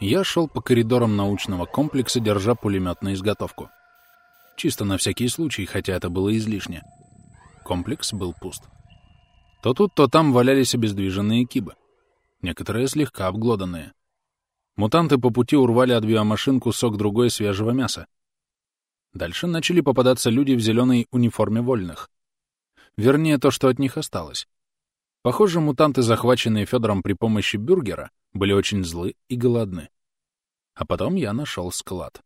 Я шел по коридорам научного комплекса, держа пулемет на изготовку. Чисто на всякий случай, хотя это было излишне. Комплекс был пуст. То тут, то там валялись обездвиженные кибы. Некоторые слегка обглоданные. Мутанты по пути урвали от биомашин кусок другой свежего мяса. Дальше начали попадаться люди в зеленой униформе вольных. Вернее, то, что от них осталось. Похоже, мутанты, захваченные Федором при помощи бюргера, были очень злы и голодны. А потом я нашел склад.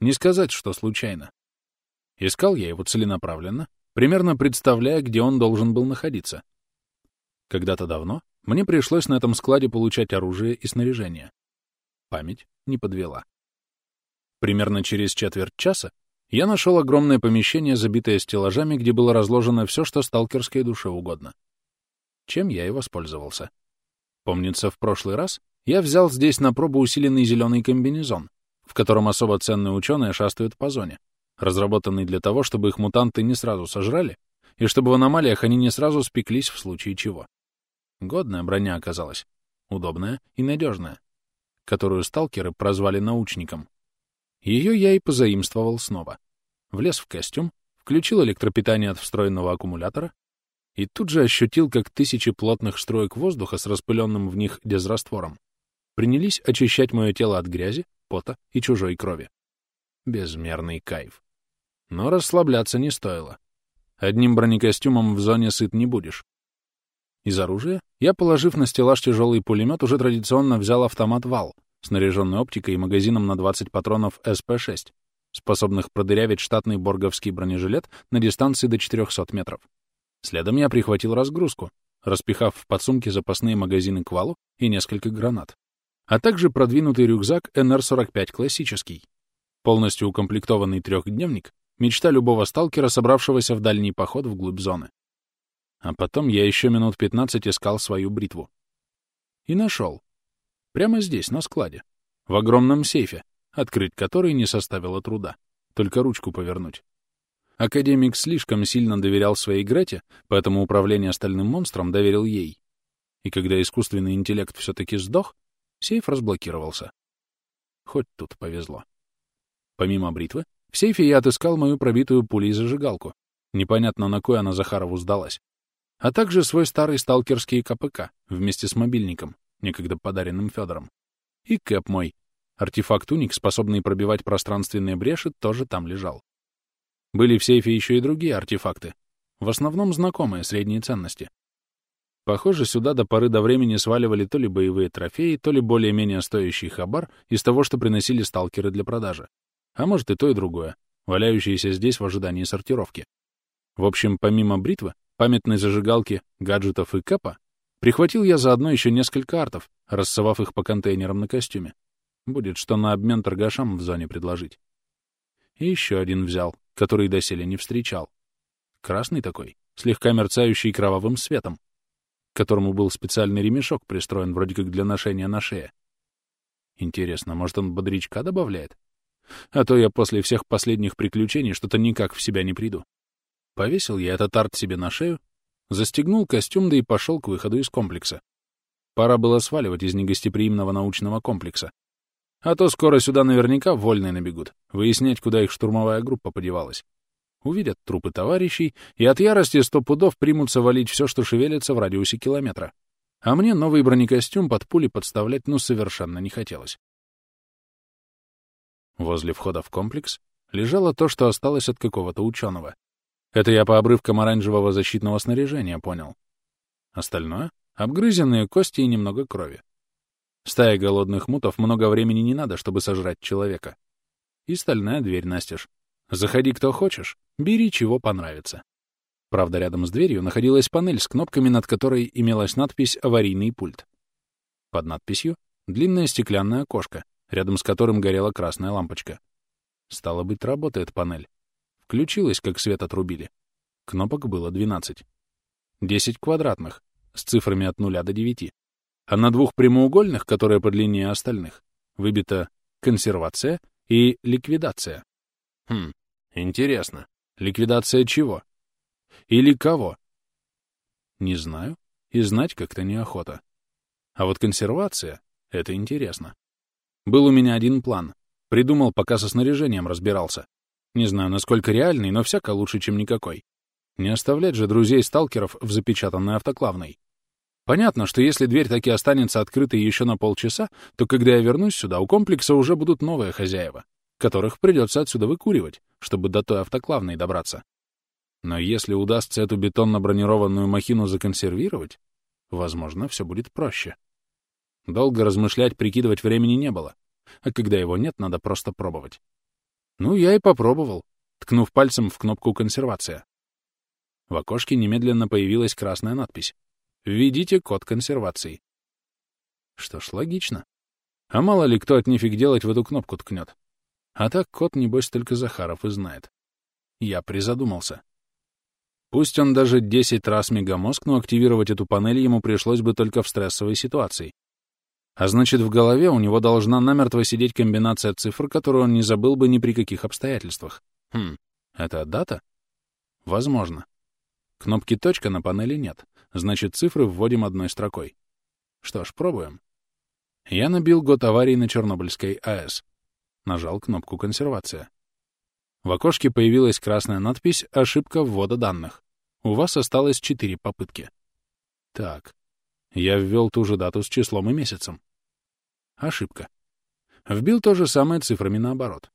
Не сказать, что случайно. Искал я его целенаправленно, примерно представляя, где он должен был находиться. Когда-то давно мне пришлось на этом складе получать оружие и снаряжение. Память не подвела. Примерно через четверть часа я нашел огромное помещение, забитое стеллажами, где было разложено все, что сталкерской душе угодно. Чем я и воспользовался. Помнится, в прошлый раз я взял здесь на пробу усиленный зеленый комбинезон, в котором особо ценные ученые шастают по зоне, разработанный для того, чтобы их мутанты не сразу сожрали, и чтобы в аномалиях они не сразу спеклись в случае чего. Годная броня оказалась, удобная и надежная, которую сталкеры прозвали научником. Ее я и позаимствовал снова. Влез в костюм, включил электропитание от встроенного аккумулятора и тут же ощутил, как тысячи плотных строек воздуха с распыленным в них дезраствором принялись очищать мое тело от грязи, пота и чужой крови. Безмерный кайф. Но расслабляться не стоило. Одним бронекостюмом в зоне сыт не будешь. Из оружия я, положив на стеллаж тяжелый пулемет, уже традиционно взял автомат «Вал», снаряженный оптикой и магазином на 20 патронов СП-6, способных продырявить штатный борговский бронежилет на дистанции до 400 метров. Следом я прихватил разгрузку, распихав в подсумке запасные магазины к валу и несколько гранат, а также продвинутый рюкзак НР-45 классический, полностью укомплектованный трехдневник, мечта любого сталкера, собравшегося в дальний поход вглубь зоны. А потом я еще минут 15 искал свою бритву. И нашел. Прямо здесь, на складе. В огромном сейфе, открыть который не составило труда. Только ручку повернуть. Академик слишком сильно доверял своей Грете, поэтому управление остальным монстром доверил ей. И когда искусственный интеллект все-таки сдох, сейф разблокировался. Хоть тут повезло. Помимо бритвы, в сейфе я отыскал мою пробитую пулей зажигалку. Непонятно, на кой она Захарову сдалась. А также свой старый сталкерский КПК вместе с мобильником, некогда подаренным Федором. И кэп мой. Артефакт-уник, способный пробивать пространственные бреши, тоже там лежал. Были в сейфе еще и другие артефакты, в основном знакомые средней ценности. Похоже, сюда до поры до времени сваливали то ли боевые трофеи, то ли более-менее стоящий хабар из того, что приносили сталкеры для продажи. А может и то, и другое, валяющиеся здесь в ожидании сортировки. В общем, помимо бритвы, памятной зажигалки, гаджетов и кэпа, прихватил я заодно еще несколько артов, рассовав их по контейнерам на костюме. Будет что на обмен торгашам в зоне предложить. И еще один взял, который доселе не встречал. Красный такой, слегка мерцающий кровавым светом, к которому был специальный ремешок пристроен вроде как для ношения на шее. Интересно, может, он бодрячка добавляет? А то я после всех последних приключений что-то никак в себя не приду. Повесил я этот арт себе на шею, застегнул костюм, да и пошел к выходу из комплекса. Пора было сваливать из негостеприимного научного комплекса. А то скоро сюда наверняка вольные набегут, выяснять, куда их штурмовая группа подевалась. Увидят трупы товарищей и от ярости сто пудов примутся валить все, что шевелится в радиусе километра. А мне новый бронекостюм под пули подставлять ну совершенно не хотелось. Возле входа в комплекс лежало то, что осталось от какого-то ученого. Это я по обрывкам оранжевого защитного снаряжения понял. Остальное — обгрызенные кости и немного крови. Стая голодных мутов много времени не надо, чтобы сожрать человека. И стальная дверь настежь. Заходи кто хочешь, бери чего понравится. Правда, рядом с дверью находилась панель с кнопками, над которой имелась надпись «Аварийный пульт». Под надписью — длинное стеклянное окошко, рядом с которым горела красная лампочка. Стало быть, работает панель. Включилась, как свет отрубили. Кнопок было 12. 10 квадратных, с цифрами от 0 до 9 а на двух прямоугольных, которые подлиннее остальных, выбита консервация и ликвидация. Хм, интересно. Ликвидация чего? Или кого? Не знаю, и знать как-то неохота. А вот консервация — это интересно. Был у меня один план. Придумал, пока со снаряжением разбирался. Не знаю, насколько реальный, но всяко лучше, чем никакой. Не оставлять же друзей-сталкеров в запечатанной автоклавной. Понятно, что если дверь таки останется открытой еще на полчаса, то когда я вернусь сюда, у комплекса уже будут новые хозяева, которых придется отсюда выкуривать, чтобы до той автоклавной добраться. Но если удастся эту бетонно-бронированную махину законсервировать, возможно, все будет проще. Долго размышлять, прикидывать времени не было. А когда его нет, надо просто пробовать. Ну, я и попробовал, ткнув пальцем в кнопку «Консервация». В окошке немедленно появилась красная надпись «Введите код консервации». Что ж, логично. А мало ли кто от нифиг делать в эту кнопку ткнет. А так код, небось, только Захаров и знает. Я призадумался. Пусть он даже 10 раз мегамозг, но активировать эту панель ему пришлось бы только в стрессовой ситуации. А значит, в голове у него должна намертво сидеть комбинация цифр, которую он не забыл бы ни при каких обстоятельствах. Хм, это дата? Возможно. Кнопки «точка» на панели нет, значит, цифры вводим одной строкой. Что ж, пробуем. Я набил год аварии на Чернобыльской АЭС. Нажал кнопку «Консервация». В окошке появилась красная надпись «Ошибка ввода данных». У вас осталось четыре попытки. Так, я ввел ту же дату с числом и месяцем. Ошибка. Вбил то же самое цифрами наоборот.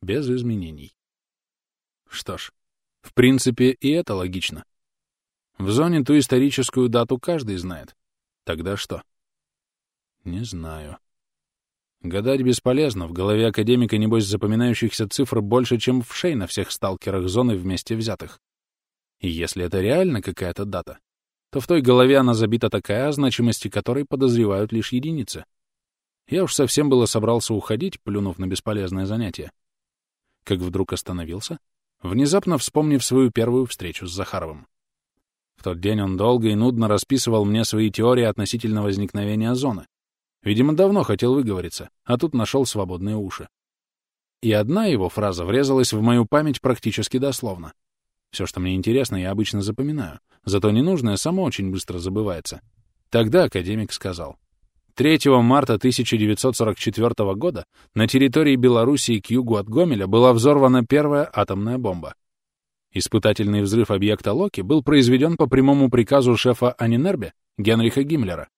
Без изменений. Что ж, в принципе, и это логично. В зоне ту историческую дату каждый знает. Тогда что? Не знаю. Гадать бесполезно, в голове академика, небось, запоминающихся цифр больше, чем в шей на всех сталкерах зоны вместе взятых. И если это реально какая-то дата, то в той голове она забита такая, о значимости которой подозревают лишь единицы. Я уж совсем было собрался уходить, плюнув на бесполезное занятие. Как вдруг остановился, внезапно вспомнив свою первую встречу с Захаровым. В тот день он долго и нудно расписывал мне свои теории относительно возникновения зоны. Видимо, давно хотел выговориться, а тут нашел свободные уши. И одна его фраза врезалась в мою память практически дословно. Все, что мне интересно, я обычно запоминаю, зато ненужное само очень быстро забывается. Тогда академик сказал. 3 марта 1944 года на территории Белоруссии к югу от Гомеля была взорвана первая атомная бомба. Испытательный взрыв объекта Локи был произведен по прямому приказу шефа Анинербе Генриха Гиммлера.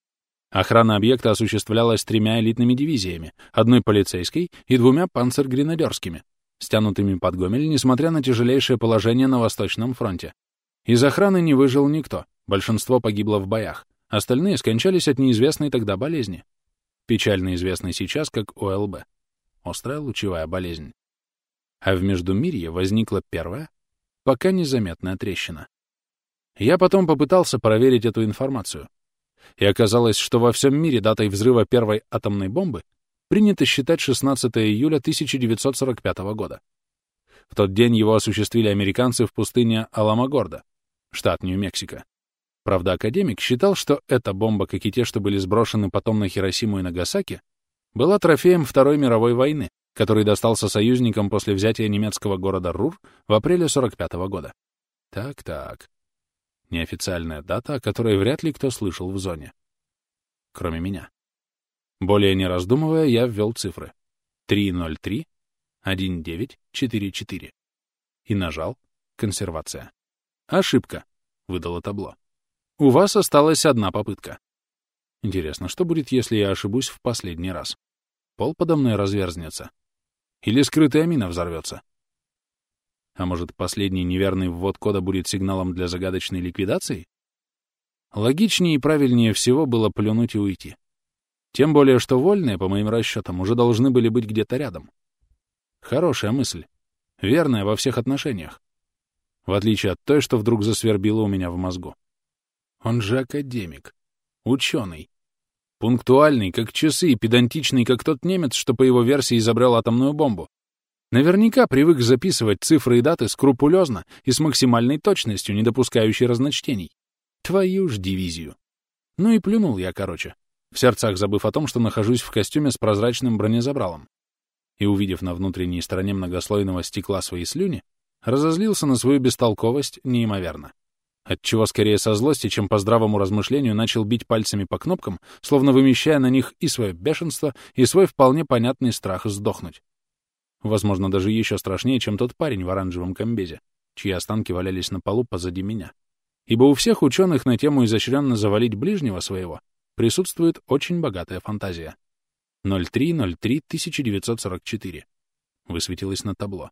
Охрана объекта осуществлялась тремя элитными дивизиями, одной полицейской и двумя панцергренадерскими, стянутыми под Гомель, несмотря на тяжелейшее положение на Восточном фронте. Из охраны не выжил никто, большинство погибло в боях, остальные скончались от неизвестной тогда болезни, печально известной сейчас как ОЛБ — острая лучевая болезнь. А в Междумирье возникла первая, пока незаметная трещина. Я потом попытался проверить эту информацию. И оказалось, что во всем мире датой взрыва первой атомной бомбы принято считать 16 июля 1945 года. В тот день его осуществили американцы в пустыне Аламагорда, штат Нью-Мексико. Правда, академик считал, что эта бомба, как и те, что были сброшены потом на Хиросиму и Нагасаки, была трофеем Второй мировой войны, который достался союзникам после взятия немецкого города Рур в апреле 45 года. Так-так. Неофициальная дата, о которой вряд ли кто слышал в зоне. Кроме меня. Более не раздумывая, я ввел цифры. 303 1944 и нажал «Консервация». «Ошибка», — выдало табло. «У вас осталась одна попытка». Интересно, что будет, если я ошибусь в последний раз? Пол подо мной разверзнется? Или скрытая мина взорвется? А может, последний неверный ввод кода будет сигналом для загадочной ликвидации? Логичнее и правильнее всего было плюнуть и уйти. Тем более, что вольные, по моим расчетам, уже должны были быть где-то рядом. Хорошая мысль. Верная во всех отношениях. В отличие от той, что вдруг засвербило у меня в мозгу. Он же академик. Ученый. Пунктуальный, как часы, и педантичный, как тот немец, что по его версии изобрел атомную бомбу. Наверняка привык записывать цифры и даты скрупулезно и с максимальной точностью, не допускающей разночтений. Твою ж дивизию. Ну и плюнул я, короче в сердцах забыв о том, что нахожусь в костюме с прозрачным бронезабралом. И, увидев на внутренней стороне многослойного стекла свои слюни, разозлился на свою бестолковость неимоверно. Отчего скорее со злости, чем по здравому размышлению начал бить пальцами по кнопкам, словно вымещая на них и свое бешенство, и свой вполне понятный страх сдохнуть. Возможно, даже еще страшнее, чем тот парень в оранжевом комбезе, чьи останки валялись на полу позади меня. Ибо у всех ученых на тему изощренно завалить ближнего своего присутствует очень богатая фантазия. 03.03.1944. Высветилось на табло.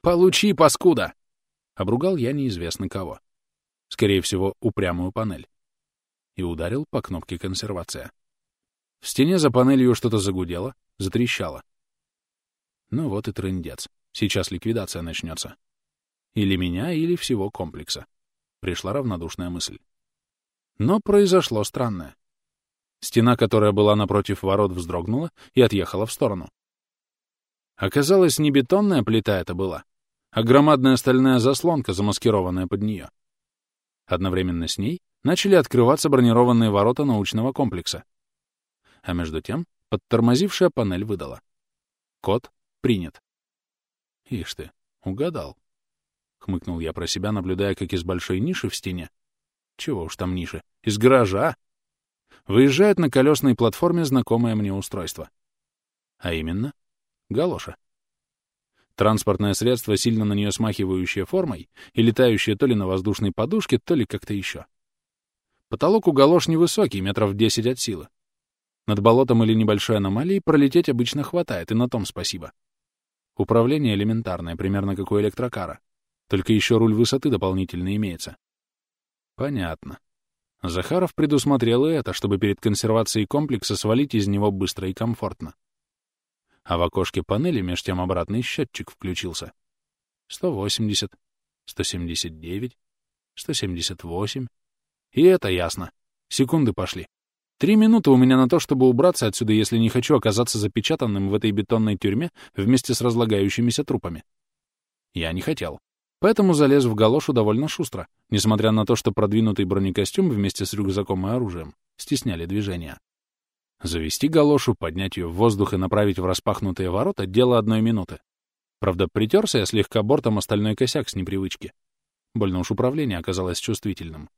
«Получи, паскуда!» — обругал я неизвестно кого. Скорее всего, упрямую панель. И ударил по кнопке «Консервация». В стене за панелью что-то загудело, затрещало. Ну вот и трындец. Сейчас ликвидация начнется. Или меня, или всего комплекса. Пришла равнодушная мысль. Но произошло странное. Стена, которая была напротив ворот, вздрогнула и отъехала в сторону. Оказалось, не бетонная плита это была, а громадная стальная заслонка, замаскированная под нее. Одновременно с ней начали открываться бронированные ворота научного комплекса. А между тем подтормозившая панель выдала. Код принят. Ишь ты, угадал. Хмыкнул я про себя, наблюдая, как из большой ниши в стене. Чего уж там ниши? Из гаража! Выезжает на колесной платформе знакомое мне устройство. А именно, галоша. Транспортное средство, сильно на нее смахивающее формой и летающее то ли на воздушной подушке, то ли как-то еще. Потолок у галош невысокий, метров 10 от силы. Над болотом или небольшой аномалией пролететь обычно хватает, и на том спасибо. Управление элементарное, примерно как у электрокара. Только еще руль высоты дополнительно имеется. Понятно. Захаров предусмотрел и это, чтобы перед консервацией комплекса свалить из него быстро и комфортно а в окошке панели меж тем обратный счетчик включился. 180, 179, 178. И это ясно. Секунды пошли. Три минуты у меня на то, чтобы убраться отсюда, если не хочу оказаться запечатанным в этой бетонной тюрьме вместе с разлагающимися трупами. Я не хотел. Поэтому залез в галошу довольно шустро, несмотря на то, что продвинутый бронекостюм вместе с рюкзаком и оружием стесняли движения. Завести галошу, поднять ее в воздух и направить в распахнутые ворота — дело одной минуты. Правда, притерся я слегка бортом остальной косяк с непривычки. Больно уж управление оказалось чувствительным.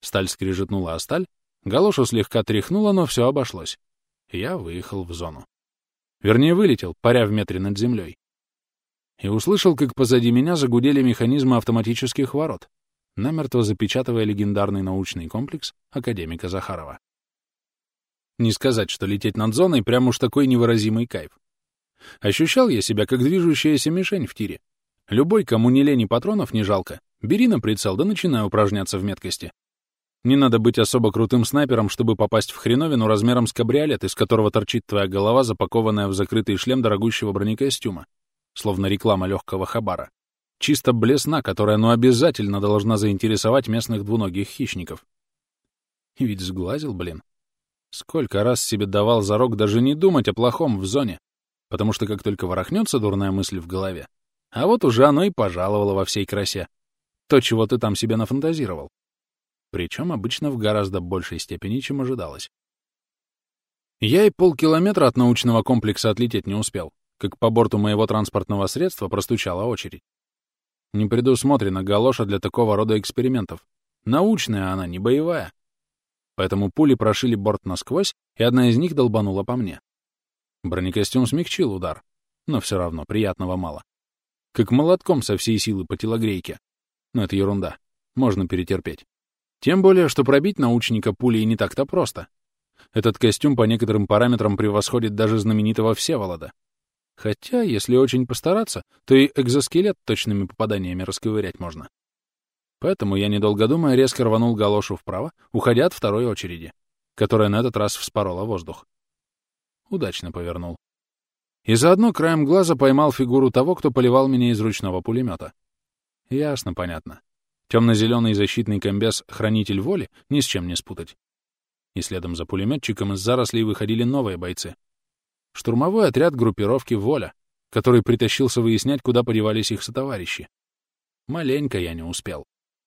Сталь скрежетнула о сталь, галошу слегка тряхнула, но все обошлось. Я выехал в зону. Вернее, вылетел, паря в метре над землей. И услышал, как позади меня загудели механизмы автоматических ворот, намертво запечатывая легендарный научный комплекс академика Захарова. Не сказать, что лететь над зоной прям уж такой невыразимый кайф. Ощущал я себя как движущаяся мишень в тире. Любой, кому не лени патронов не жалко, бери на прицел да начинай упражняться в меткости. Не надо быть особо крутым снайпером, чтобы попасть в хреновину размером с кабриолет, из которого торчит твоя голова, запакованная в закрытый шлем дорогущего бронекостюма, словно реклама легкого хабара. Чисто блесна, которая ну обязательно должна заинтересовать местных двуногих хищников. И ведь сглазил, блин. Сколько раз себе давал зарок даже не думать о плохом в зоне, потому что как только ворохнется дурная мысль в голове, а вот уже оно и пожаловало во всей красе. То, чего ты там себе нафантазировал. Причем обычно в гораздо большей степени, чем ожидалось. Я и полкилометра от научного комплекса отлететь не успел, как по борту моего транспортного средства простучала очередь. Не предусмотрена галоша для такого рода экспериментов. Научная она, не боевая поэтому пули прошили борт насквозь, и одна из них долбанула по мне. Бронекостюм смягчил удар, но все равно приятного мало. Как молотком со всей силы по телогрейке. Но это ерунда, можно перетерпеть. Тем более, что пробить научника пулей не так-то просто. Этот костюм по некоторым параметрам превосходит даже знаменитого Всеволода. Хотя, если очень постараться, то и экзоскелет точными попаданиями расковырять можно. Поэтому я, недолго думая, резко рванул галошу вправо, уходя от второй очереди, которая на этот раз вспорола воздух. Удачно повернул. И заодно краем глаза поймал фигуру того, кто поливал меня из ручного пулемета. Ясно, понятно. Темно-зеленый защитный комбез «Хранитель воли» ни с чем не спутать. И следом за пулеметчиком из зарослей выходили новые бойцы. Штурмовой отряд группировки «Воля», который притащился выяснять, куда подевались их сотоварищи. Маленько я не успел.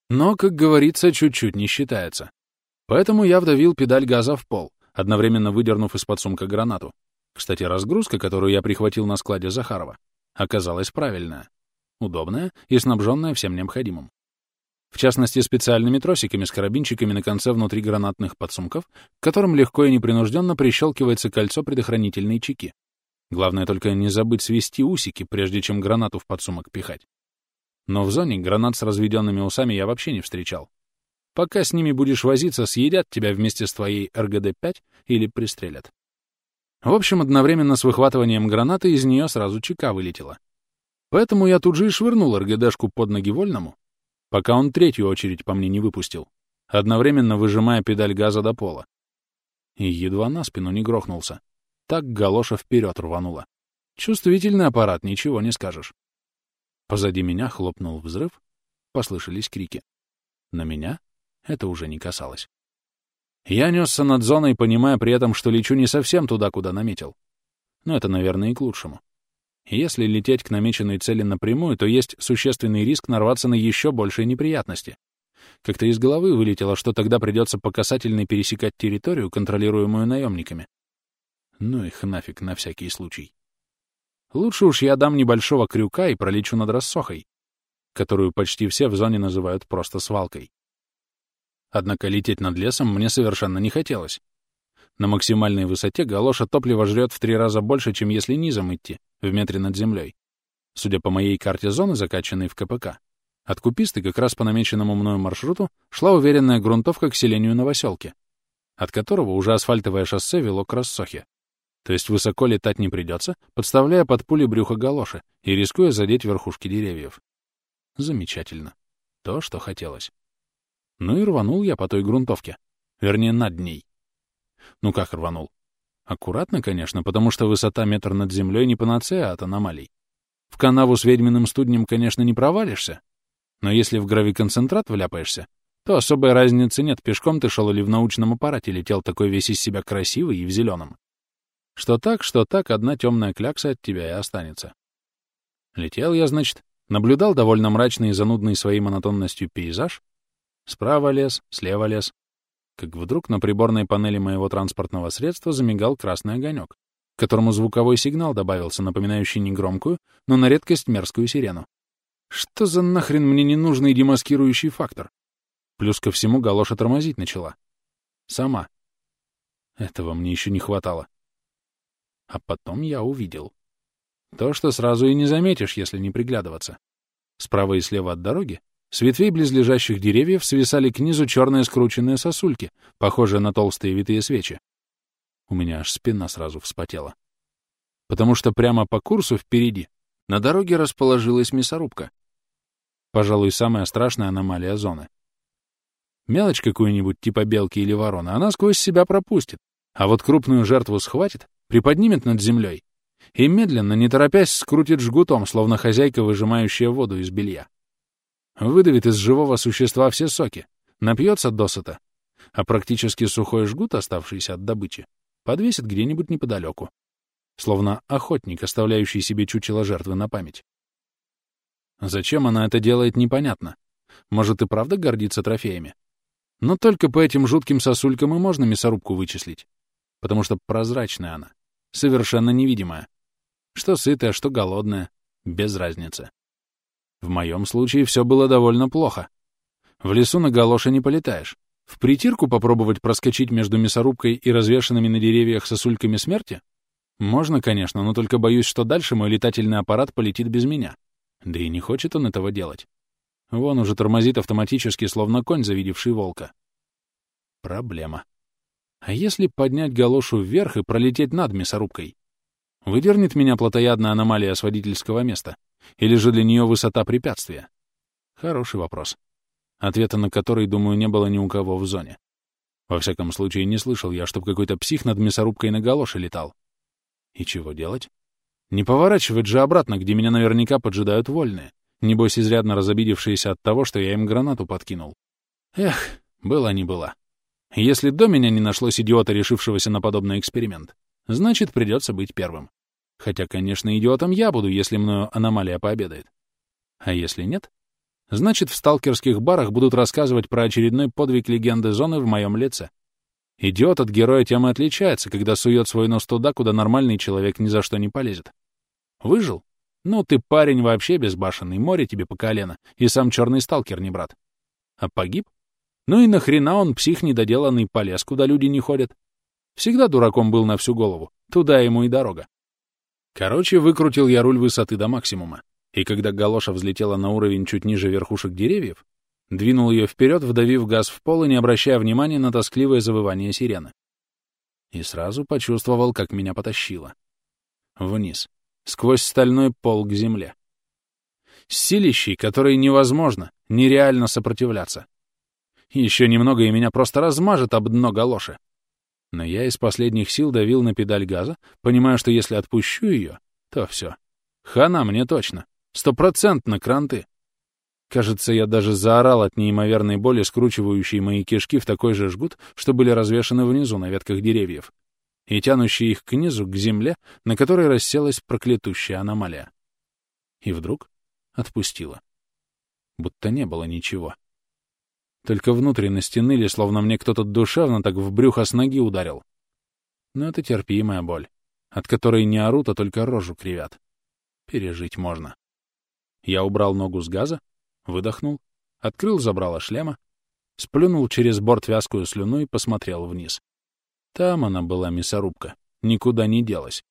Но, как говорится, чуть-чуть не считается. Поэтому я вдавил педаль газа в пол, одновременно выдернув из-под сумка гранату. Кстати, разгрузка, которую я прихватил на складе Захарова, оказалась правильная, удобная и снабженная всем необходимым. в частности специальными тросиками с карабинчиками на конце внутригранатных подсумков, к которым легко и непринужденно прищелкивается кольцо предохранительной чеки. Главное только не забыть свести усики, прежде чем гранату в подсумок пихать. Но в зоне гранат с разведенными усами я вообще не встречал. Пока с ними будешь возиться, съедят тебя вместе с твоей РГД-5 или пристрелят. В общем, одновременно с выхватыванием гранаты из нее сразу чека вылетела. Поэтому я тут же и швырнул РГДшку под ноги вольному, пока он третью очередь по мне не выпустил, одновременно выжимая педаль газа до пола. И едва на спину не грохнулся. Так галоша вперед рванула. Чувствительный аппарат, ничего не скажешь. Позади меня хлопнул взрыв, послышались крики. На меня это уже не касалось. Я несся над зоной, понимая при этом, что лечу не совсем туда, куда наметил. Но это, наверное, и к лучшему. Если лететь к намеченной цели напрямую, то есть существенный риск нарваться на еще большие неприятности. Как-то из головы вылетело, что тогда придется по касательной пересекать территорию, контролируемую наемниками. Ну их нафиг на всякий случай. Лучше уж я дам небольшого крюка и пролечу над рассохой, которую почти все в зоне называют просто свалкой. Однако лететь над лесом мне совершенно не хотелось. На максимальной высоте галоша топлива жрет в три раза больше, чем если низом идти, в метре над землей. Судя по моей карте зоны, закачанной в КПК, от Куписты как раз по намеченному мною маршруту шла уверенная грунтовка к селению Новоселки, от которого уже асфальтовое шоссе вело к рассохе. То есть высоко летать не придется, подставляя под пули брюхо галоши и рискуя задеть верхушки деревьев. Замечательно. То, что хотелось. Ну и рванул я по той грунтовке. Вернее, над ней. Ну как рванул? Аккуратно, конечно, потому что высота метр над землей не панацея от аномалий. В канаву с ведьминым студнем, конечно, не провалишься, но если в гравиконцентрат вляпаешься, то особой разницы нет, пешком ты шел или в научном аппарате летел такой весь из себя красивый и в зеленом. Что так, что так, одна темная клякса от тебя и останется. Летел я, значит, наблюдал довольно мрачный и занудный своей монотонностью пейзаж. Справа лес, слева лес. Как вдруг на приборной панели моего транспортного средства замигал красный огонек, к которому звуковой сигнал добавился, напоминающий негромкую, но на редкость мерзкую сирену. Что за нахрен мне ненужный демаскирующий фактор? Плюс ко всему галоша тормозить начала. Сама. Этого мне еще не хватало. А потом я увидел. То, что сразу и не заметишь, если не приглядываться. Справа и слева от дороги с ветвей близлежащих деревьев свисали к низу черные скрученные сосульки, похожие на толстые витые свечи. У меня аж спина сразу вспотела. Потому что прямо по курсу впереди на дороге расположилась мясорубка. Пожалуй, самая страшная аномалия зоны. Мелочь какую-нибудь типа белки или ворона она сквозь себя пропустит, а вот крупную жертву схватит приподнимет над землей и медленно, не торопясь, скрутит жгутом, словно хозяйка, выжимающая воду из белья. Выдавит из живого существа все соки, напьется досыта, а практически сухой жгут, оставшийся от добычи, подвесит где-нибудь неподалеку, словно охотник, оставляющий себе чучело жертвы на память. Зачем она это делает, непонятно. Может, и правда гордится трофеями? Но только по этим жутким сосулькам и можно мясорубку вычислить потому что прозрачная она, совершенно невидимая. Что сытая, что голодная, без разницы. В моем случае все было довольно плохо. В лесу на галоше не полетаешь. В притирку попробовать проскочить между мясорубкой и развешанными на деревьях сосульками смерти? Можно, конечно, но только боюсь, что дальше мой летательный аппарат полетит без меня. Да и не хочет он этого делать. Вон уже тормозит автоматически, словно конь, завидевший волка. Проблема. А если поднять галошу вверх и пролететь над мясорубкой? Выдернет меня плотоядная аномалия с водительского места? Или же для нее высота препятствия? Хороший вопрос. Ответа на который, думаю, не было ни у кого в зоне. Во всяком случае, не слышал я, чтобы какой-то псих над мясорубкой на галоше летал. И чего делать? Не поворачивать же обратно, где меня наверняка поджидают вольные, небось изрядно разобидевшиеся от того, что я им гранату подкинул. Эх, была не была. Если до меня не нашлось идиота, решившегося на подобный эксперимент, значит, придется быть первым. Хотя, конечно, идиотом я буду, если мною аномалия пообедает. А если нет? Значит, в сталкерских барах будут рассказывать про очередной подвиг легенды зоны в моем лице. Идиот от героя тем и отличается, когда сует свой нос туда, куда нормальный человек ни за что не полезет. Выжил? Ну, ты парень вообще безбашенный, море тебе по колено, и сам черный сталкер не брат. А погиб? Ну и нахрена он, псих недоделанный, полез, куда люди не ходят? Всегда дураком был на всю голову. Туда ему и дорога. Короче, выкрутил я руль высоты до максимума. И когда галоша взлетела на уровень чуть ниже верхушек деревьев, двинул ее вперед, вдавив газ в пол и не обращая внимания на тоскливое завывание сирены. И сразу почувствовал, как меня потащило. Вниз, сквозь стальной пол к земле. С силищей, которой невозможно, нереально сопротивляться. Еще немного, и меня просто размажет об дно галоши. Но я из последних сил давил на педаль газа, понимая, что если отпущу ее, то все. Хана мне точно. Стопроцентно кранты. Кажется, я даже заорал от неимоверной боли, скручивающей мои кишки в такой же жгут, что были развешаны внизу на ветках деревьев, и тянущие их к низу, к земле, на которой расселась проклятущая аномалия. И вдруг отпустила. Будто не было ничего. Только внутренности ныли, словно мне кто-то душевно так в брюхо с ноги ударил. Но это терпимая боль, от которой не орут, а только рожу кривят. Пережить можно. Я убрал ногу с газа, выдохнул, открыл забрало шлема, сплюнул через борт вязкую слюну и посмотрел вниз. Там она была, мясорубка, никуда не делась.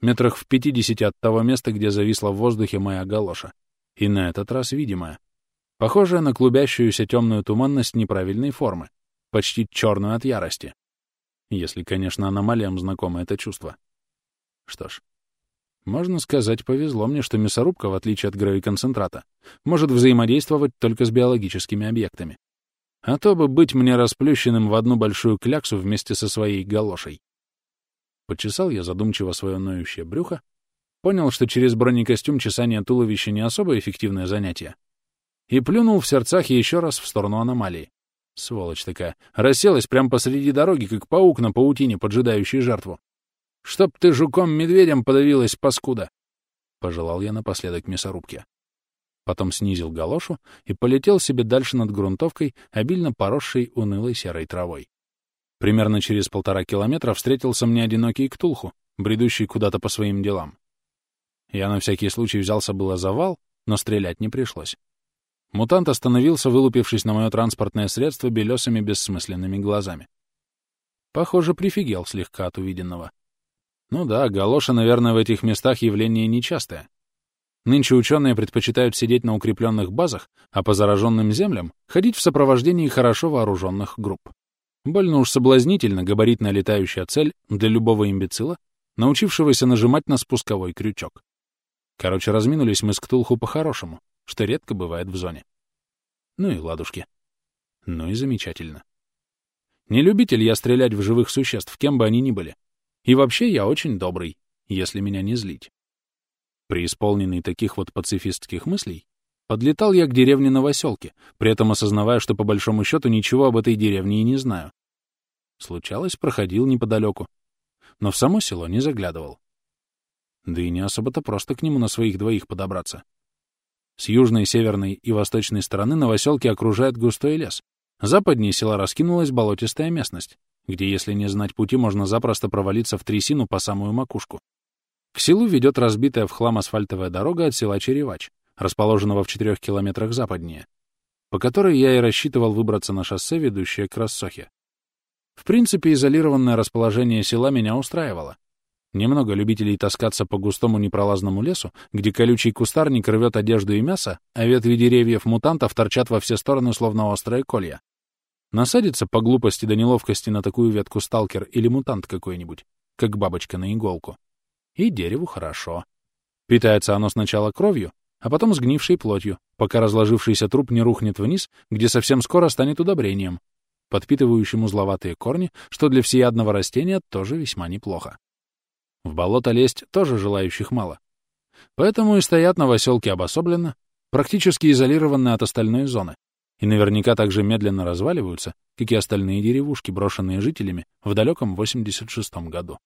Метрах в пятидесяти от того места, где зависла в воздухе моя галоша. И на этот раз видимая похожая на клубящуюся темную туманность неправильной формы, почти черную от ярости. Если, конечно, аномалиям знакомо это чувство. Что ж, можно сказать, повезло мне, что мясорубка, в отличие от гравиконцентрата, может взаимодействовать только с биологическими объектами. А то бы быть мне расплющенным в одну большую кляксу вместе со своей галошей. Почесал я задумчиво свое ноющее брюхо, понял, что через бронекостюм чесание туловища не особо эффективное занятие, и плюнул в сердцах еще раз в сторону аномалии. Сволочь такая. Расселась прямо посреди дороги, как паук на паутине, поджидающий жертву. «Чтоб ты жуком-медведем подавилась, паскуда!» — пожелал я напоследок мясорубке. Потом снизил галошу и полетел себе дальше над грунтовкой, обильно поросшей унылой серой травой. Примерно через полтора километра встретился мне одинокий ктулху, бредущий куда-то по своим делам. Я на всякий случай взялся было за вал, но стрелять не пришлось. Мутант остановился, вылупившись на мое транспортное средство белесыми бессмысленными глазами. Похоже, прифигел слегка от увиденного. Ну да, галоша, наверное, в этих местах явление нечастое. Нынче ученые предпочитают сидеть на укрепленных базах, а по зараженным землям ходить в сопровождении хорошо вооруженных групп. Больно уж соблазнительно габаритная летающая цель для любого имбецила, научившегося нажимать на спусковой крючок. Короче, разминулись мы с Ктулху по-хорошему что редко бывает в зоне. Ну и ладушки. Ну и замечательно. Не любитель я стрелять в живых существ, кем бы они ни были. И вообще я очень добрый, если меня не злить. Преисполненный таких вот пацифистских мыслей, подлетал я к деревне Новоселке, при этом осознавая, что по большому счету ничего об этой деревне и не знаю. Случалось, проходил неподалеку, но в само село не заглядывал. Да и не особо-то просто к нему на своих двоих подобраться. С южной, северной и восточной стороны новоселки окружает густой лес. Западнее села раскинулась болотистая местность, где, если не знать пути, можно запросто провалиться в трясину по самую макушку. К селу ведет разбитая в хлам асфальтовая дорога от села Черевач, расположенного в четырех километрах западнее, по которой я и рассчитывал выбраться на шоссе, ведущее к Рассохе. В принципе, изолированное расположение села меня устраивало. Немного любителей таскаться по густому непролазному лесу, где колючий кустарник рвет одежду и мясо, а ветви деревьев мутантов торчат во все стороны, словно острые колья. Насадится по глупости да неловкости на такую ветку сталкер или мутант какой-нибудь, как бабочка на иголку. И дереву хорошо. Питается оно сначала кровью, а потом сгнившей плотью, пока разложившийся труп не рухнет вниз, где совсем скоро станет удобрением, подпитывающим узловатые корни, что для всеядного растения тоже весьма неплохо. В болото лезть тоже желающих мало. Поэтому и стоят новоселки обособленно, практически изолированные от остальной зоны, и наверняка также медленно разваливаются, как и остальные деревушки, брошенные жителями в далеком 86-м году.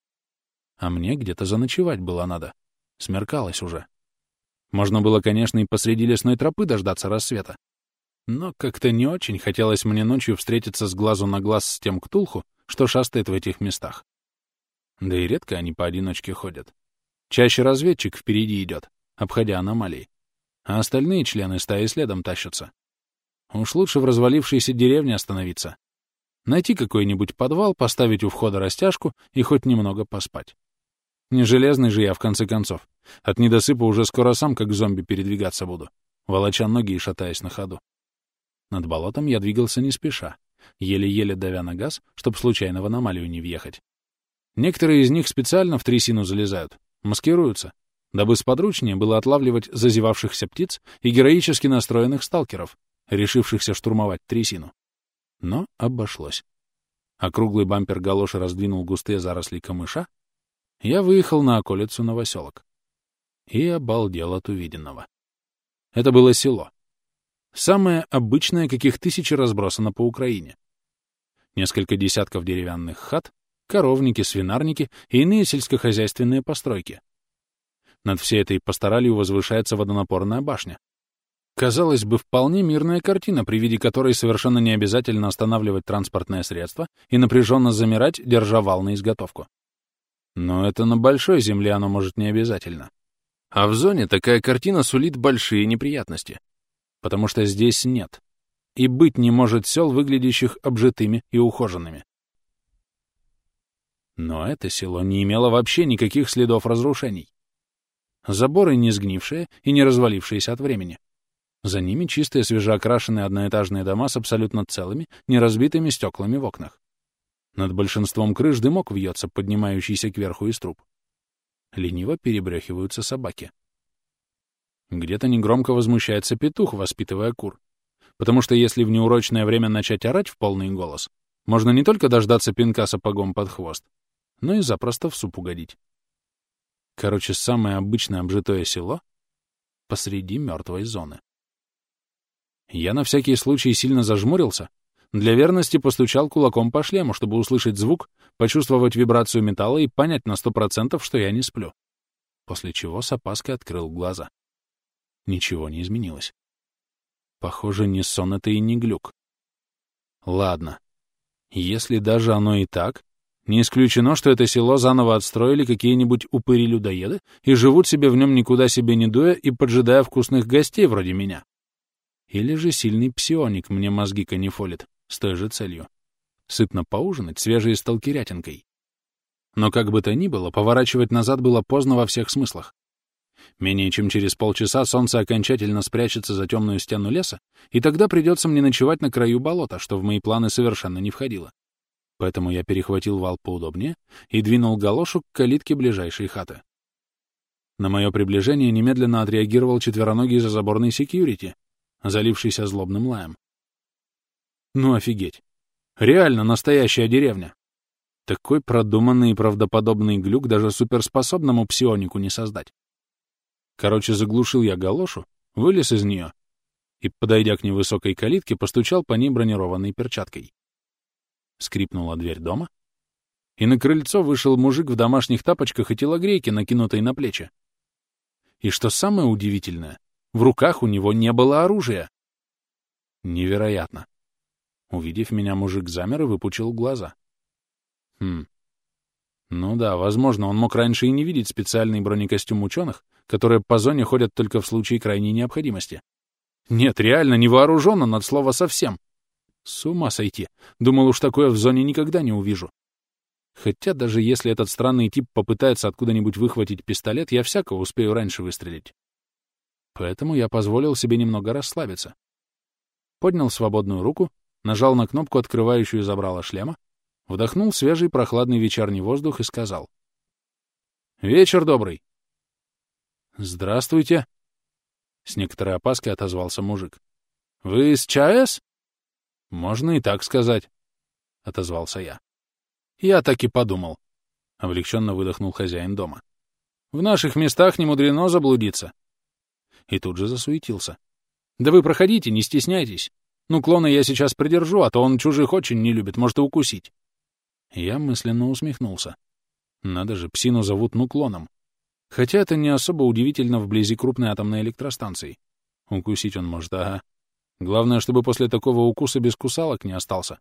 А мне где-то заночевать было надо. Смеркалось уже. Можно было, конечно, и посреди лесной тропы дождаться рассвета. Но как-то не очень хотелось мне ночью встретиться с глазу на глаз с тем ктулху, что шастает в этих местах. Да и редко они поодиночке ходят. Чаще разведчик впереди идет, обходя аномалии, а остальные члены стаи следом тащатся. Уж лучше в развалившейся деревне остановиться. Найти какой-нибудь подвал, поставить у входа растяжку и хоть немного поспать. Не железный же я, в конце концов. От недосыпа уже скоро сам как зомби передвигаться буду, волоча ноги и шатаясь на ходу. Над болотом я двигался не спеша, еле-еле давя на газ, чтобы случайно в аномалию не въехать. Некоторые из них специально в трясину залезают, маскируются, дабы сподручнее было отлавливать зазевавшихся птиц и героически настроенных сталкеров, решившихся штурмовать трясину. Но обошлось. Округлый бампер галоши раздвинул густые заросли камыша, я выехал на околицу Новоселок и обалдел от увиденного. Это было село. Самое обычное, каких тысячи разбросано по Украине. Несколько десятков деревянных хат, коровники, свинарники и иные сельскохозяйственные постройки. Над всей этой пасторалью возвышается водонапорная башня. Казалось бы, вполне мирная картина, при виде которой совершенно не обязательно останавливать транспортное средство и напряженно замирать, держа вал на изготовку. Но это на большой земле оно может не обязательно. А в зоне такая картина сулит большие неприятности. Потому что здесь нет. И быть не может сел, выглядящих обжитыми и ухоженными. Но это село не имело вообще никаких следов разрушений. Заборы не сгнившие и не развалившиеся от времени. За ними чистые свежеокрашенные одноэтажные дома с абсолютно целыми, неразбитыми стеклами в окнах. Над большинством крыш дымок вьется, поднимающийся кверху из труб. Лениво перебрехиваются собаки. Где-то негромко возмущается петух, воспитывая кур. Потому что если в неурочное время начать орать в полный голос, можно не только дождаться пинка сапогом под хвост, но и запросто в суп угодить. Короче, самое обычное обжитое село посреди мертвой зоны. Я на всякий случай сильно зажмурился, для верности постучал кулаком по шлему, чтобы услышать звук, почувствовать вибрацию металла и понять на сто процентов, что я не сплю. После чего с опаской открыл глаза. Ничего не изменилось. Похоже, не сон это и не глюк. Ладно. Если даже оно и так, не исключено, что это село заново отстроили какие-нибудь упыри-людоеды и живут себе в нем никуда себе не дуя и поджидая вкусных гостей вроде меня. Или же сильный псионик мне мозги канифолит с той же целью. Сытно поужинать свежей сталкерятинкой. Но как бы то ни было, поворачивать назад было поздно во всех смыслах. Менее чем через полчаса солнце окончательно спрячется за темную стену леса, и тогда придется мне ночевать на краю болота, что в мои планы совершенно не входило. Поэтому я перехватил вал поудобнее и двинул галошу к калитке ближайшей хаты. На мое приближение немедленно отреагировал четвероногий заборной секьюрити, залившийся злобным лаем. Ну офигеть. Реально настоящая деревня. Такой продуманный и правдоподобный глюк даже суперспособному псионику не создать. Короче, заглушил я галошу, вылез из нее и, подойдя к невысокой калитке, постучал по ней бронированной перчаткой. Скрипнула дверь дома, и на крыльцо вышел мужик в домашних тапочках и телогрейке, накинутой на плечи. И что самое удивительное, в руках у него не было оружия. Невероятно. Увидев меня, мужик замер и выпучил глаза. Хм. Ну да, возможно, он мог раньше и не видеть специальный бронекостюм ученых, которые по зоне ходят только в случае крайней необходимости. Нет, реально, не вооружен он от слова совсем. С ума сойти. Думал, уж такое в зоне никогда не увижу. Хотя даже если этот странный тип попытается откуда-нибудь выхватить пистолет, я всяко успею раньше выстрелить. Поэтому я позволил себе немного расслабиться. Поднял свободную руку, нажал на кнопку, открывающую забрало шлема, вдохнул свежий прохладный вечерний воздух и сказал. «Вечер добрый!» «Здравствуйте!» С некоторой опаской отозвался мужик. «Вы из ЧАЭС?» «Можно и так сказать», — отозвался я. «Я так и подумал», — облегченно выдохнул хозяин дома. «В наших местах не мудрено заблудиться и тут же засуетился. «Да вы проходите, не стесняйтесь. Ну, клона я сейчас придержу, а то он чужих очень не любит, может и укусить». Я мысленно усмехнулся. Надо же, псину зовут Нуклоном. Хотя это не особо удивительно вблизи крупной атомной электростанции. Укусить он может, ага. Главное, чтобы после такого укуса без кусалок не остался.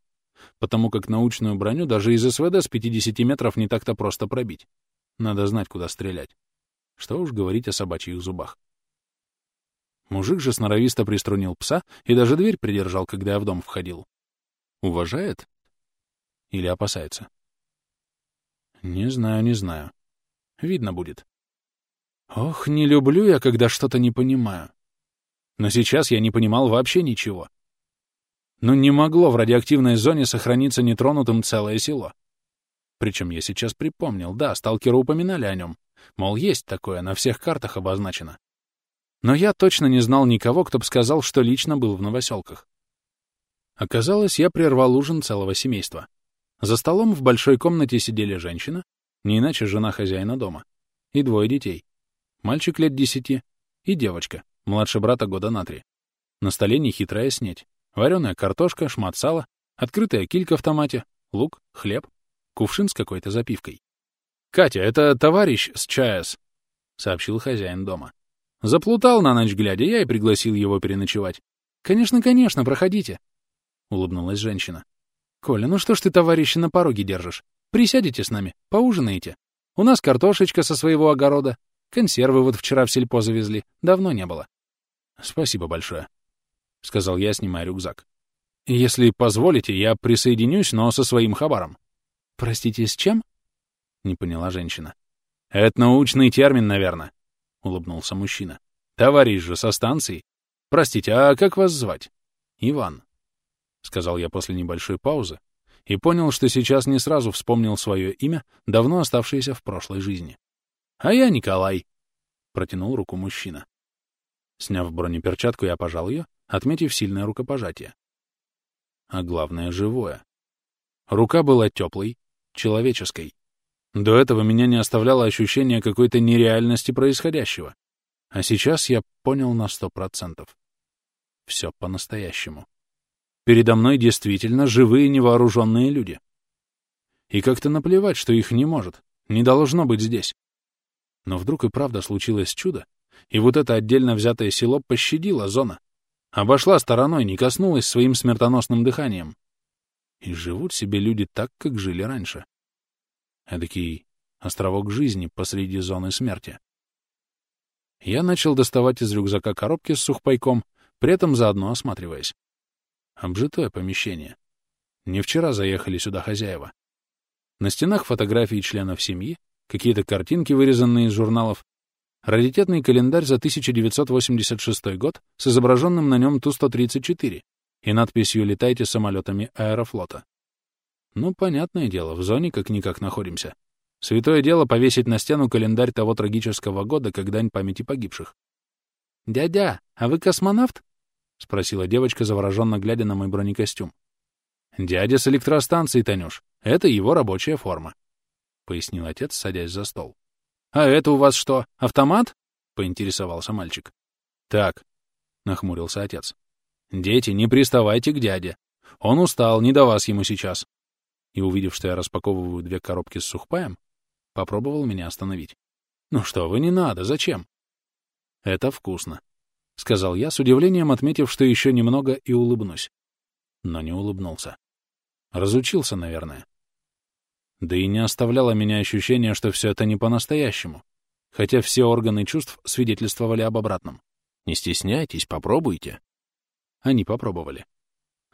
Потому как научную броню даже из СВД с 50 метров не так-то просто пробить. Надо знать, куда стрелять. Что уж говорить о собачьих зубах. Мужик же сноровисто приструнил пса и даже дверь придержал, когда я в дом входил. Уважает? Или опасается? Не знаю, не знаю. Видно будет. Ох, не люблю я, когда что-то не понимаю. Но сейчас я не понимал вообще ничего. Ну не могло в радиоактивной зоне сохраниться нетронутым целое село. Причем я сейчас припомнил, да, сталкеры упоминали о нем. Мол, есть такое, на всех картах обозначено. Но я точно не знал никого, кто бы сказал, что лично был в новоселках. Оказалось, я прервал ужин целого семейства. За столом в большой комнате сидели женщина, не иначе жена хозяина дома, и двое детей. Мальчик лет десяти и девочка, младше брата года на три. На столе нехитрая снеть. Вареная картошка, шмат сала, открытая килька в томате, лук, хлеб, кувшин с какой-то запивкой. «Катя, это товарищ с ЧАЭС», — сообщил хозяин дома. «Заплутал на ночь глядя, я и пригласил его переночевать». «Конечно, конечно, проходите», — улыбнулась женщина. «Коля, ну что ж ты товарища на пороге держишь? Присядете с нами, поужинаете. У нас картошечка со своего огорода, консервы вот вчера в сельпо завезли, давно не было». «Спасибо большое», — сказал я, снимая рюкзак. «Если позволите, я присоединюсь, но со своим хабаром». «Простите, с чем?» — не поняла женщина. «Это научный термин, наверное», — улыбнулся мужчина. «Товарищ же со станции. Простите, а как вас звать?» «Иван», — сказал я после небольшой паузы и понял, что сейчас не сразу вспомнил свое имя, давно оставшееся в прошлой жизни. «А я Николай», — протянул руку мужчина. Сняв бронеперчатку, я пожал ее, отметив сильное рукопожатие. А главное — живое. Рука была теплой, человеческой. До этого меня не оставляло ощущение какой-то нереальности происходящего. А сейчас я понял на сто процентов. Все по-настоящему. Передо мной действительно живые невооруженные люди. И как-то наплевать, что их не может, не должно быть здесь. Но вдруг и правда случилось чудо, и вот это отдельно взятое село пощадило зона. Обошла стороной, не коснулась своим смертоносным дыханием. И живут себе люди так, как жили раньше. Эдакий островок жизни посреди зоны смерти. Я начал доставать из рюкзака коробки с сухпайком, при этом заодно осматриваясь. Обжитое помещение. Не вчера заехали сюда хозяева. На стенах фотографии членов семьи, какие-то картинки, вырезанные из журналов, раритетный календарь за 1986 год с изображенным на нем Ту-134, и надписью «Летайте самолетами аэрофлота». Ну, понятное дело, в зоне как-никак находимся. Святое дело повесить на стену календарь того трагического года, как дань памяти погибших. «Дядя, а вы космонавт?» — спросила девочка, завороженно глядя на мой бронекостюм. «Дядя с электростанции, Танюш. Это его рабочая форма», — пояснил отец, садясь за стол. «А это у вас что, автомат?» — поинтересовался мальчик. «Так», — нахмурился отец. «Дети, не приставайте к дяде. Он устал, не до вас ему сейчас». И, увидев, что я распаковываю две коробки с сухпаем, попробовал меня остановить. «Ну что вы, не надо, зачем?» «Это вкусно», — сказал я, с удивлением отметив, что еще немного и улыбнусь. Но не улыбнулся. Разучился, наверное. Да и не оставляло меня ощущение, что все это не по-настоящему, хотя все органы чувств свидетельствовали об обратном. Не стесняйтесь, попробуйте. Они попробовали.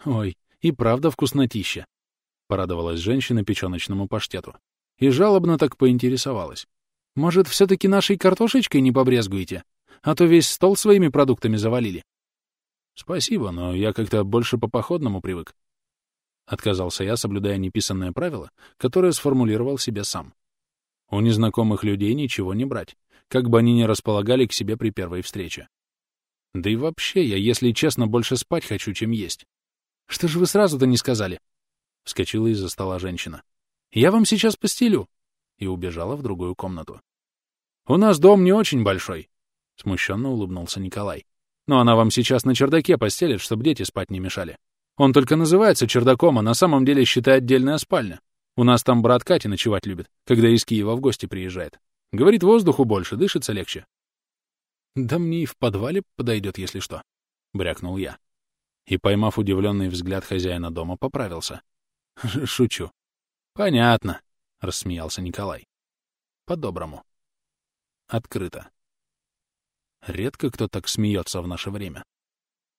«Ой, и правда вкуснотища!» — порадовалась женщина печёночному паштету. И жалобно так поинтересовалась. «Может, все-таки нашей картошечкой не побрезгуете? А то весь стол своими продуктами завалили». «Спасибо, но я как-то больше по походному привык». Отказался я, соблюдая неписанное правило, которое сформулировал себе сам. У незнакомых людей ничего не брать, как бы они ни располагали к себе при первой встрече. Да и вообще, я, если честно, больше спать хочу, чем есть. Что же вы сразу-то не сказали? Вскочила из-за стола женщина. Я вам сейчас постелю. И убежала в другую комнату. У нас дом не очень большой. Смущенно улыбнулся Николай. Но она вам сейчас на чердаке постелит, чтобы дети спать не мешали. Он только называется чердаком, а на самом деле считает отдельная спальня. У нас там брат Кати ночевать любит, когда из Киева в гости приезжает. Говорит, воздуху больше, дышится легче. «Да мне и в подвале подойдет, если что», — брякнул я. И, поймав удивленный взгляд хозяина дома, поправился. «Шучу». «Понятно», — рассмеялся Николай. «По-доброму». Открыто. Редко кто так смеется в наше время.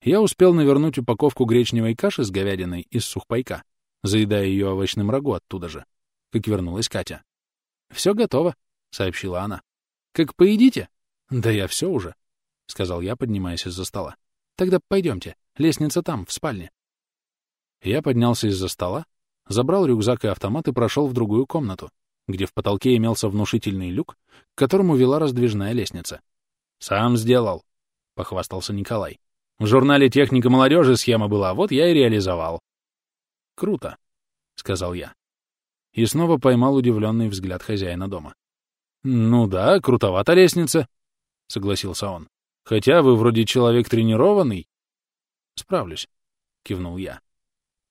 Я успел навернуть упаковку гречневой каши с говядиной из сухпайка, заедая ее овощным рагу оттуда же, как вернулась Катя. «Все готово», — сообщила она. «Как поедите?» «Да я все уже», — сказал я, поднимаясь из-за стола. «Тогда пойдемте. Лестница там, в спальне». Я поднялся из-за стола, забрал рюкзак и автомат и прошел в другую комнату, где в потолке имелся внушительный люк, к которому вела раздвижная лестница. «Сам сделал», — похвастался Николай. В журнале «Техника молодежи» схема была, вот я и реализовал. «Круто», — сказал я. И снова поймал удивленный взгляд хозяина дома. «Ну да, крутовата лестница», — согласился он. «Хотя вы вроде человек тренированный». «Справлюсь», — кивнул я.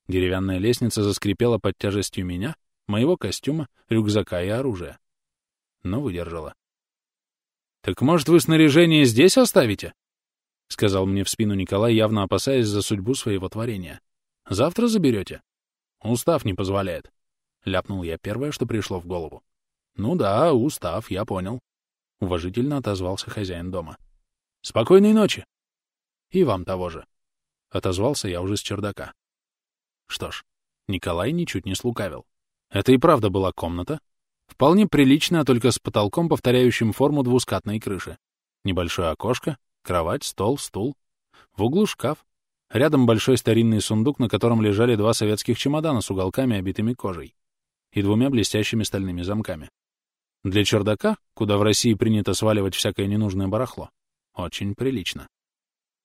Деревянная лестница заскрипела под тяжестью меня, моего костюма, рюкзака и оружия. Но выдержала. «Так, может, вы снаряжение здесь оставите?» — сказал мне в спину Николай, явно опасаясь за судьбу своего творения. «Завтра заберете?» «Устав не позволяет», — ляпнул я первое, что пришло в голову. «Ну да, устав, я понял», — уважительно отозвался хозяин дома. «Спокойной ночи!» «И вам того же», — отозвался я уже с чердака. Что ж, Николай ничуть не слукавил. Это и правда была комната, вполне приличная, только с потолком, повторяющим форму двускатной крыши. Небольшое окошко, Кровать, стол, стул. В углу шкаф. Рядом большой старинный сундук, на котором лежали два советских чемодана с уголками, обитыми кожей, и двумя блестящими стальными замками. Для чердака, куда в России принято сваливать всякое ненужное барахло, очень прилично.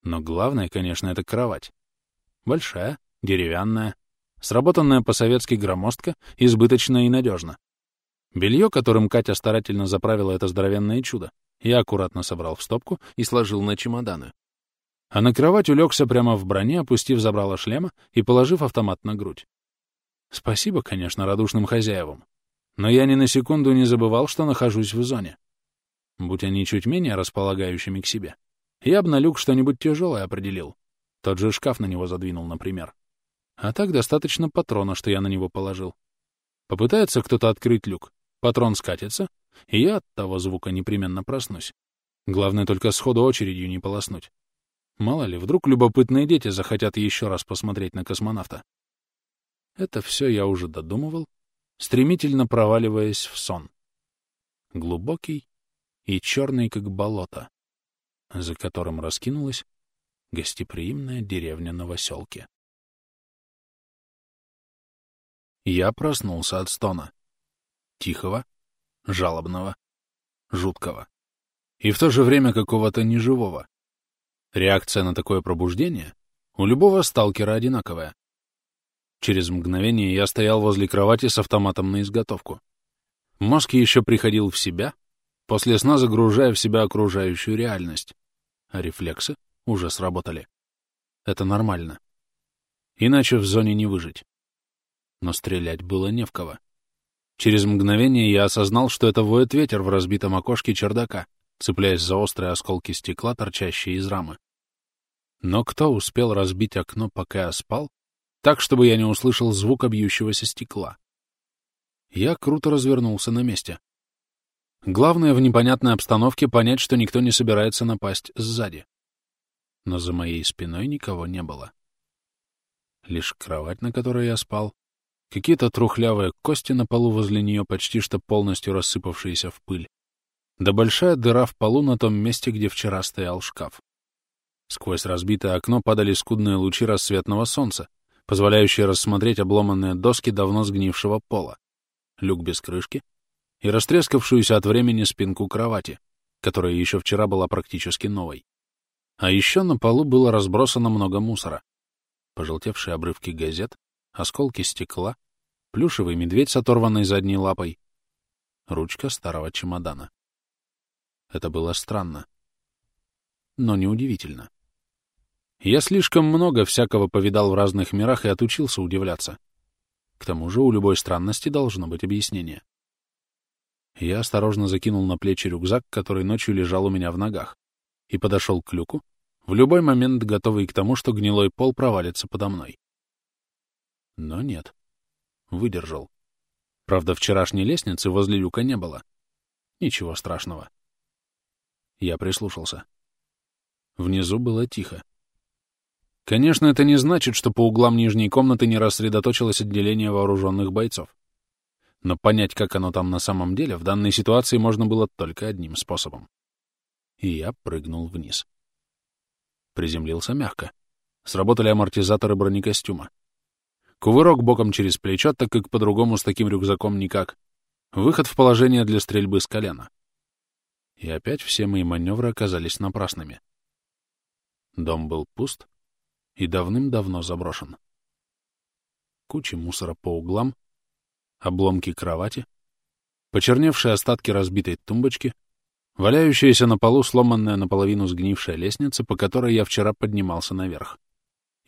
Но главное, конечно, это кровать. Большая, деревянная, сработанная по-советски громоздко, избыточно и надежно. Белье, которым Катя старательно заправила это здоровенное чудо, я аккуратно собрал в стопку и сложил на чемоданы. А на кровать улегся прямо в броне, опустив забрало шлема и положив автомат на грудь. Спасибо, конечно, радушным хозяевам. Но я ни на секунду не забывал, что нахожусь в зоне. Будь они чуть менее располагающими к себе, я бы на люк что-нибудь тяжелое определил. Тот же шкаф на него задвинул, например. А так достаточно патрона, что я на него положил. Попытается кто-то открыть люк, патрон скатится, и я от того звука непременно проснусь. Главное только сходу очередью не полоснуть. Мало ли, вдруг любопытные дети захотят еще раз посмотреть на космонавта. Это все я уже додумывал, стремительно проваливаясь в сон. Глубокий и черный, как болото, за которым раскинулась гостеприимная деревня Новоселки. Я проснулся от стона. Тихого, жалобного, жуткого. И в то же время какого-то неживого. Реакция на такое пробуждение у любого сталкера одинаковая. Через мгновение я стоял возле кровати с автоматом на изготовку. Мозг еще приходил в себя, после сна загружая в себя окружающую реальность. А рефлексы уже сработали. Это нормально. Иначе в зоне не выжить. Но стрелять было не в кого. Через мгновение я осознал, что это воет ветер в разбитом окошке чердака, цепляясь за острые осколки стекла, торчащие из рамы. Но кто успел разбить окно, пока я спал, так, чтобы я не услышал звука бьющегося стекла? Я круто развернулся на месте. Главное в непонятной обстановке понять, что никто не собирается напасть сзади. Но за моей спиной никого не было. Лишь кровать, на которой я спал, какие-то трухлявые кости на полу возле нее, почти что полностью рассыпавшиеся в пыль, да большая дыра в полу на том месте, где вчера стоял шкаф. Сквозь разбитое окно падали скудные лучи рассветного солнца, позволяющие рассмотреть обломанные доски давно сгнившего пола, люк без крышки и растрескавшуюся от времени спинку кровати, которая еще вчера была практически новой. А еще на полу было разбросано много мусора. Пожелтевшие обрывки газет, осколки стекла, плюшевый медведь с оторванной задней лапой, ручка старого чемодана. Это было странно, но неудивительно. Я слишком много всякого повидал в разных мирах и отучился удивляться. К тому же у любой странности должно быть объяснение. Я осторожно закинул на плечи рюкзак, который ночью лежал у меня в ногах, и подошел к люку, в любой момент готовый к тому, что гнилой пол провалится подо мной. Но нет. Выдержал. Правда, вчерашней лестницы возле люка не было. Ничего страшного. Я прислушался. Внизу было тихо. Конечно, это не значит, что по углам нижней комнаты не рассредоточилось отделение вооруженных бойцов. Но понять, как оно там на самом деле, в данной ситуации можно было только одним способом. И я прыгнул вниз. Приземлился мягко. Сработали амортизаторы бронекостюма. Кувырок боком через плечо, так как по-другому с таким рюкзаком никак. Выход в положение для стрельбы с колена. И опять все мои маневры оказались напрасными. Дом был пуст и давным-давно заброшен. Кучи мусора по углам, обломки кровати, почерневшие остатки разбитой тумбочки, валяющаяся на полу сломанная наполовину сгнившая лестница, по которой я вчера поднимался наверх.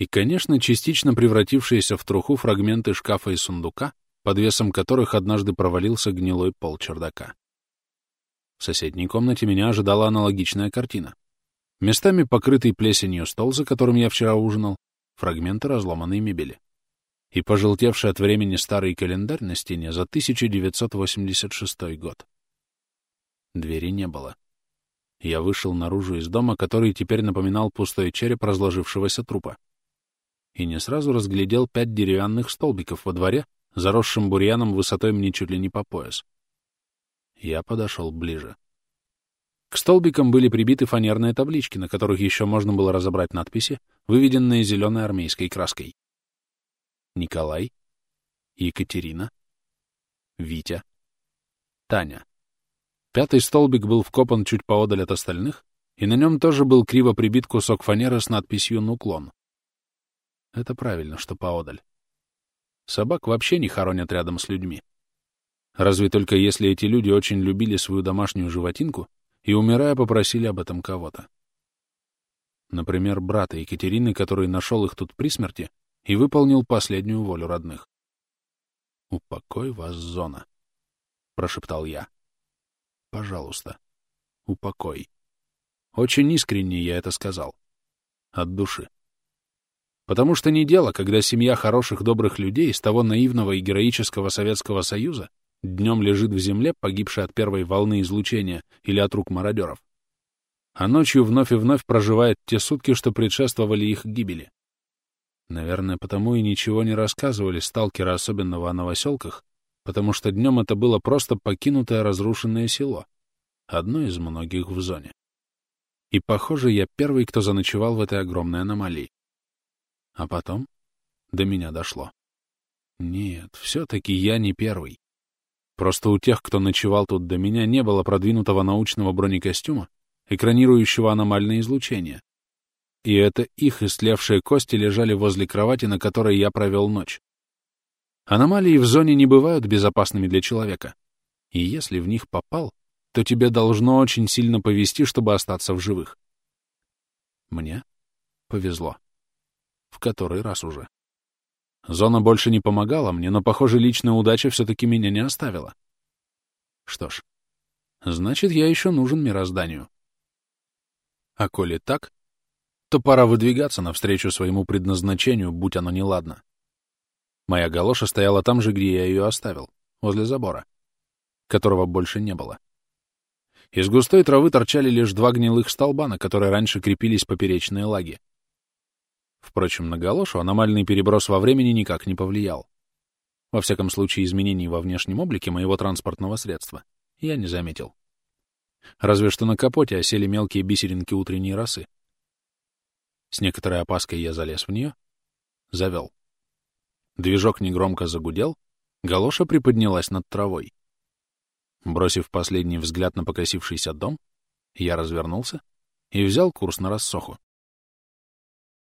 И, конечно, частично превратившиеся в труху фрагменты шкафа и сундука, под весом которых однажды провалился гнилой пол чердака. В соседней комнате меня ожидала аналогичная картина. Местами покрытый плесенью стол, за которым я вчера ужинал, фрагменты разломанной мебели и пожелтевший от времени старый календарь на стене за 1986 год. Двери не было. Я вышел наружу из дома, который теперь напоминал пустой череп разложившегося трупа. И не сразу разглядел пять деревянных столбиков во дворе, заросшим бурьяном высотой мне чуть ли не по пояс. Я подошел ближе. К столбикам были прибиты фанерные таблички, на которых еще можно было разобрать надписи, выведенные зеленой армейской краской. Николай, Екатерина, Витя, Таня. Пятый столбик был вкопан чуть поодаль от остальных, и на нем тоже был криво прибит кусок фанеры с надписью «Нуклон». Это правильно, что поодаль. Собак вообще не хоронят рядом с людьми. Разве только если эти люди очень любили свою домашнюю животинку и, умирая, попросили об этом кого-то. Например, брата Екатерины, который нашел их тут при смерти и выполнил последнюю волю родных. «Упокой вас, зона», — прошептал я. «Пожалуйста, упокой». Очень искренне я это сказал. От души. Потому что не дело, когда семья хороших добрых людей из того наивного и героического Советского Союза днем лежит в земле, погибшая от первой волны излучения или от рук мародеров, а ночью вновь и вновь проживает те сутки, что предшествовали их гибели. Наверное, потому и ничего не рассказывали сталкеры, особенного о новоселках, потому что днем это было просто покинутое разрушенное село, одно из многих в зоне. И, похоже, я первый, кто заночевал в этой огромной аномалии. А потом до меня дошло. Нет, все-таки я не первый. Просто у тех, кто ночевал тут до меня, не было продвинутого научного бронекостюма, экранирующего аномальное излучение, и это их истлевшие кости лежали возле кровати, на которой я провел ночь. Аномалии в зоне не бывают безопасными для человека. И если в них попал, то тебе должно очень сильно повезти, чтобы остаться в живых. Мне повезло. В который раз уже. Зона больше не помогала мне, но, похоже, личная удача все-таки меня не оставила. Что ж, значит, я еще нужен мирозданию. А коли так, то пора выдвигаться навстречу своему предназначению, будь оно неладно. Моя галоша стояла там же, где я ее оставил, возле забора, которого больше не было. Из густой травы торчали лишь два гнилых столба, на которые раньше крепились поперечные лаги. Впрочем, на галошу аномальный переброс во времени никак не повлиял. Во всяком случае, изменений во внешнем облике моего транспортного средства я не заметил. Разве что на капоте осели мелкие бисеринки утренней росы, с некоторой опаской я залез в нее, завел. Движок негромко загудел, галоша приподнялась над травой. Бросив последний взгляд на покосившийся дом, я развернулся и взял курс на рассоху.